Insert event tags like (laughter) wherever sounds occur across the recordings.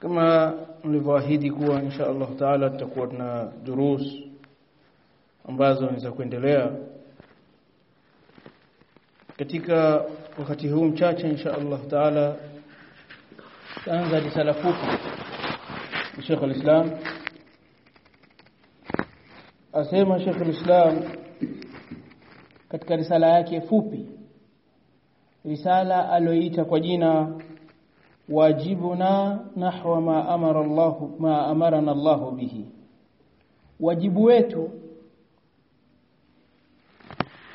kama nilivyoahidi kuwa insha Allah taala tutakuwa tuna durus ambazo ni za kuendelea. Katika wakati huu mchache insha Allah taala taanza risala fupi Sheikh al-Islam. Asema Sheikh al-Islam katika risala yake fupi risala aloita kwa jina wajibuna nahwa ma amara Allah ma amarana Allah bihi. Wajibu wetu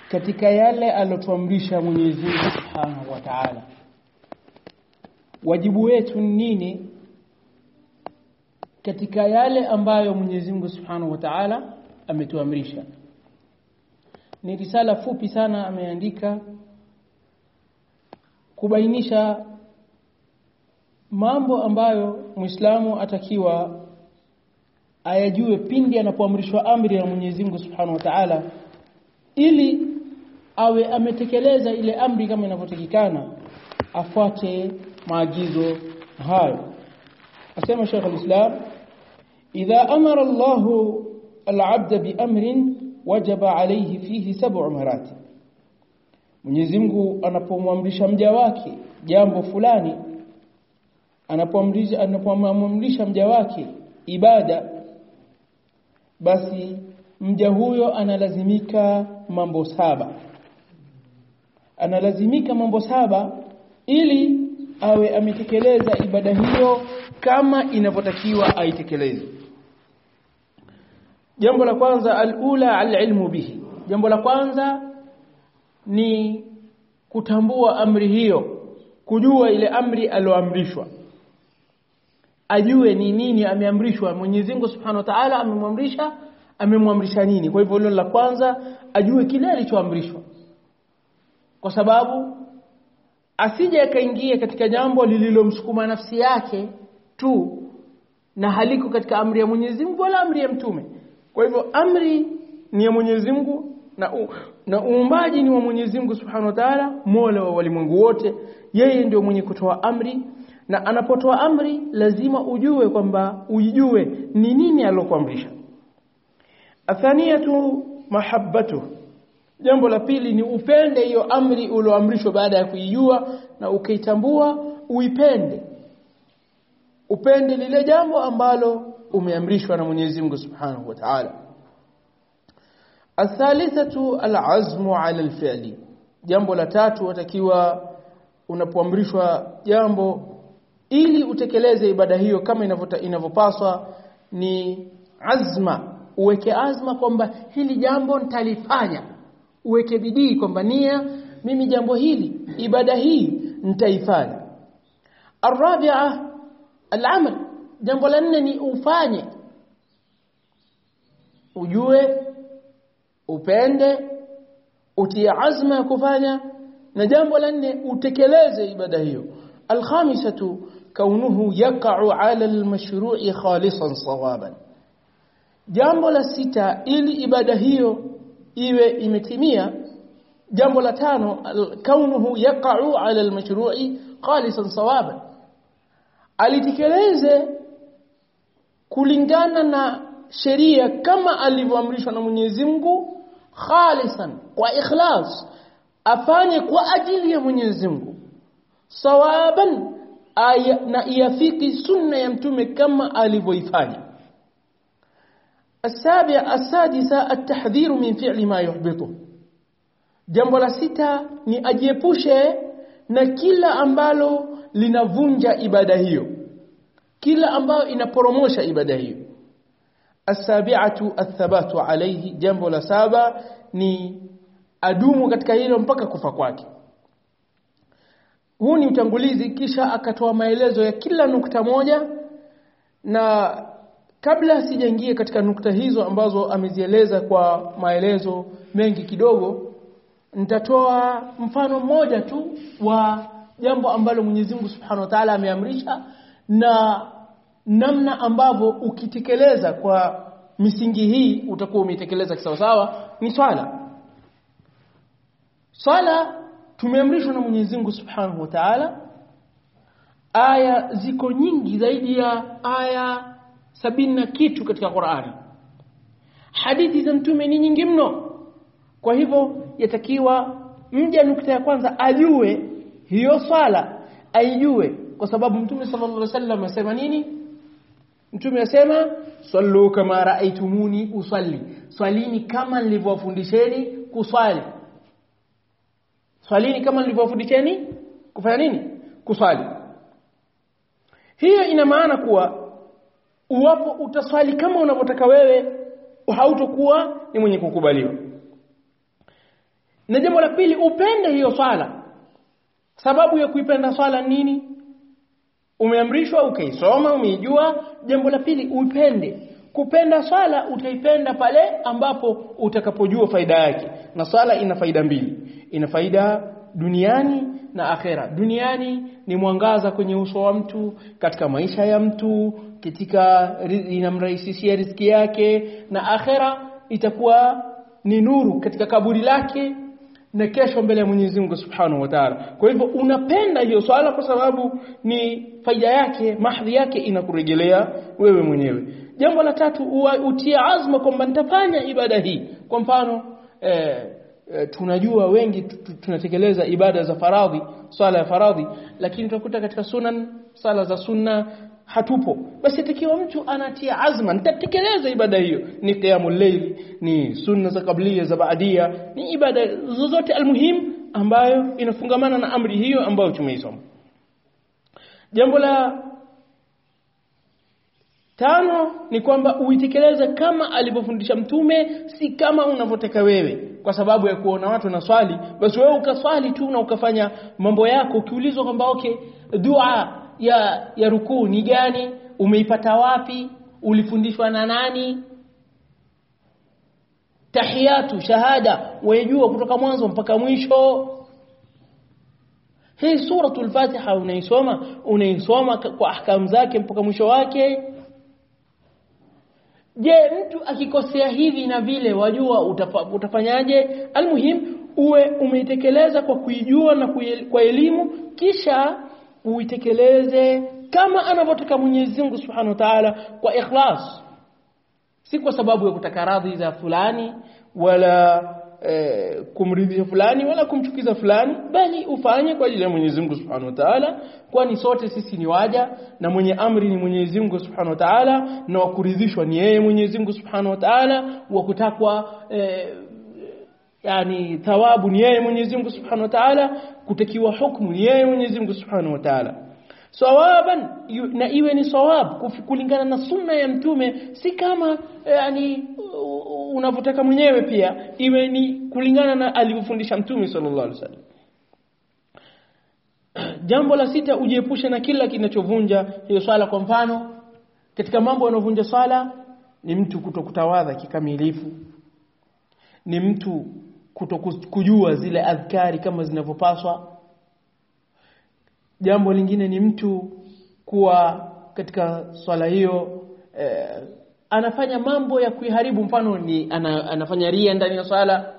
katika yale alotuamrisha Mwenyezi Mungu Subhanahu wa Ta'ala. Wajibu wetu ni nini? Katika yale ambayo Mwenyezi Mungu Subhanahu wa Ta'ala ametuamrisha. Ni risala fupi sana ameandika kubainisha mambo ambayo Muislamu atakiwa ayajue pindi anapoamrishwa amri ya Mwenyezi Mungu Subhanahu wa Ta'ala ili awe ametekeleza ile amri kama inavyotakikana afuate maagizo hayo. Asema Sheikh al-Islam idha amara Allahu al-'abda bi amrin wajaba alayhi fihi sab'u marati. Mwenyezi Mungu anapomwamrisha mja wake jambo fulani anapomamrisha anapomamrisha mja wake ibada basi mja huyo analazimika mambo saba. Analazimika mambo saba ili awe ametekeleza ibada hiyo kama inavyotakiwa aitekeleze. Jambo la kwanza alula alilmu bihi. Jambo la kwanza ni kutambua amri hiyo kujua ile amri aloamrishwa ajue ni nini ameamrishwa. Mwenyezi Mungu Subhanahu wa Ta'ala amemwamrisha amemwamrisha nini? Kwa hivyo hilo la kwanza ajue kile alichoamrishwa. Kwa sababu asije akaingia katika jambo lililomsukuma nafsi yake tu na haliko katika amri ya Mwenyezi Mungu wala amri ya mtume. Kwa hivyo amri ni ya Mwenyezi Mungu na u, na uumbaji ni wa Mwenyezi Mungu Subhanahu wa Ta'ala Mola wa walimwengu wote. Yeye ndio mwenye kutoa amri na anapotoa amri lazima ujue kwamba ujue ni nini alokuamrisha athaniyatu mahabbatu. Jambo la pili ni upende hiyo amri ulioamrishwa baada ya kuijua na ukaitambua uipende. Upende lile jambo ambalo umeamrishwa na Mwenyezi Mungu Subhanahu wa Ta'ala. Athalithatu alazmu ala alfi'li. Jambo la tatu watakiwa unapoamrishwa jambo ili utekeleze ibada hiyo kama inavyopaswa ni azma. Uweke azma kwamba hili jambo nitalifanya. Uweke bidii kwamba nia mimi jambo hili ibada hii nitaifanya. Arabi'a alamal jambo la nne ni ufanye. Ujue upende utie azma ya kufanya. Na jambo la nne utekeleze ibada hiyo alkhamisatu kaunuhu yaqa'u 'ala almashru'i khalisan sawaban jambo la sita ili ibada hiyo iwe imetimia jambo la tano kaunuhu yaqa'u 'ala almashru'i khalisan sawaban alitekeleze kulingana na sheria kama alivyoamrishwa na Mwenyezi Mungu khalisan kwa ikhlas afanye kwa ajili ya Mwenyezi Mungu sawaban aya, na iafiki sunna ya mtume kama alivyoifanya السابع السادسة التحذير من فعل ما يحبطه jambo la sita ni ajiepushe na kila ambalo linavunja ibada hiyo kila ambayo inaporomosha ibada hiyo asabi'atu athabatu alayhi jambo la saba ni adumu katika hilo mpaka kufa kwake huu ni utangulizi kisha akatoa maelezo ya kila nukta moja na kabla sijaingia katika nukta hizo ambazo amezieleza kwa maelezo mengi kidogo nitatoa mfano mmoja tu wa jambo ambalo Mwenyezi Mungu Subhanahu wa Ta'ala ameamrisha na namna ambavyo ukitekeleza kwa misingi hii utakuwa umetekeleza kisawasawa ni swala. Swala tumeamrishwa na Mwenyezi Mungu Subhanahu wa Ta'ala. Aya ziko nyingi zaidi ya aya sabini na kitu katika Qur'ani. Hadithi za mtume ni nyingi mno. Kwa hivyo yatakiwa mja nukta ya kwanza ajue hiyo swala aijue. Kwa sababu mtume sallallahu alaihi wasallam asema nini? Mtume asema sallu kama raaitumuni usalli. Swalini kama nilivyowafundisheni kuswali swalini kama nilivyowafundisheni kufanya nini? Kuswali. Hiyo ina maana kuwa uwapo utaswali kama unavyotaka wewe hautokuwa ni mwenye kukubaliwa. Na jambo la pili upende hiyo swala. Sababu ya kuipenda swala nini? Umeamrishwa ukaisoma umeijua. Jambo la pili upende kupenda swala utaipenda pale ambapo utakapojua faida yake. Na swala ina faida mbili ina faida duniani na akhera duniani ni mwangaza kwenye uso wa mtu katika maisha ya mtu katika inamrahisishia riziki yake na akhera itakuwa ni nuru katika kaburi lake na kesho mbele ya Mwenyezi Mungu Subhanahu wa Ta'ala. Kwa hivyo unapenda hiyo swala kwa sababu ni faida yake, mahdhi yake inakurejelea wewe mwenyewe. Jambo la tatu utie azma kwamba nitafanya ibada hii. Kwa mfano eh, eh, tunajua wengi tunatekeleza ibada za faradhi, swala ya faradhi, lakini tunakuta katika sunan, sala za sunna hatupo. Basi takiwa mtu anatia azma nitatekeleza ibada hiyo. Ni qiyamul layl ni sunna za kablia za baadia ni ibada zozote almuhim ambayo inafungamana na amri hiyo ambayo tumeisoma. Jambo la tano ni kwamba uitekeleze kama alivyofundisha mtume si kama unavyotaka wewe. Kwa sababu ya kuona watu na swali basi wewe ukaswali tu na ukafanya mambo yako ukiulizwa kwamba okay dua ya ya rukuu ni gani umeipata wapi ulifundishwa na nani? Tahiyatu shahada wajua kutoka mwanzo mpaka mwisho. Hii suratul fatiha unaisoma unaisoma kwa ahkamu zake mpaka mwisho wake je mtu akikosea hivi na vile wajua utafa, utafanyaje? Almuhim uwe umeitekeleza kwa kuijua na kwa elimu kisha uitekeleze kama anavyotaka Mwenyezi Mungu Subhanahu wa Ta'ala kwa ikhlas. Si kwa sababu ya kutaka radhi za fulani wala e, kumridhisha fulani wala kumchukiza fulani bali ufanye kwa ajili ya Mwenyezi Mungu Subhanahu wa Ta'ala kwani sote sisi ni waja na mwenye amri ni Mwenyezi Mungu Subhanahu wa Ta'ala na wakuridhishwa ni yeye Mwenyezi Mungu Subhanahu wa Ta'ala wa kutakwa e, yani thawabu ni yeye Mwenyezi Mungu Subhanahu wa Ta'ala kutakiwa hukumu ni yeye Mwenyezi Mungu Subhanahu wa Ta'ala sawaban na iwe ni sawab kulingana na sunna ya mtume si kama yani unavyotaka mwenyewe pia iwe ni kulingana na alivyofundisha mtume sallallahu alaihi wasallam. (clears throat) Jambo la sita ujiepushe na kila kinachovunja hiyo swala kwa mfano katika mambo yanayovunja swala ni mtu kutokutawadha kikamilifu. Ni mtu kutokujua zile adhkari kama zinavyopaswa jambo lingine ni mtu kuwa katika swala hiyo eh, anafanya mambo ya kuiharibu. Mfano ni ana, anafanya ria ndani ya swala.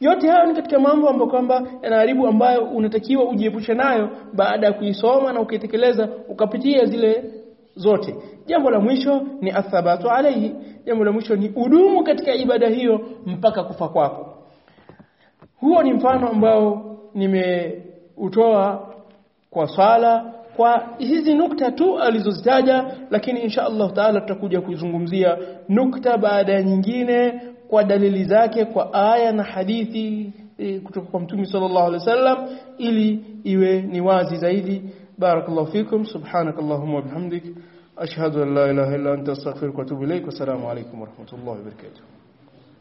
Yote hayo ni katika mambo ambayo kwamba yanaharibu ambayo unatakiwa ujiepushe nayo baada ya kuisoma na ukitekeleza ukapitia zile zote. Jambo la mwisho ni athabatu alaihi jambo la mwisho ni udumu katika ibada hiyo mpaka kufa kwako. Huo ni mfano ambao nimeutoa kwa swala kwa hizi nukta tu alizozitaja lakini insha Allah taala tutakuja kuzungumzia nukta baada ya nyingine kwa dalili zake kwa aya na hadithi e, kutoka kwa mtume sallallahu alaihi wasallam ili iwe ni wazi zaidi. Barakallahu fikum subhanakallahumma wa bihamdik ashhadu an la ilaha illa anta astaghfiruka wa atubu ilaik wa assalamu alaykum wa rahmatullahi wa barakatuh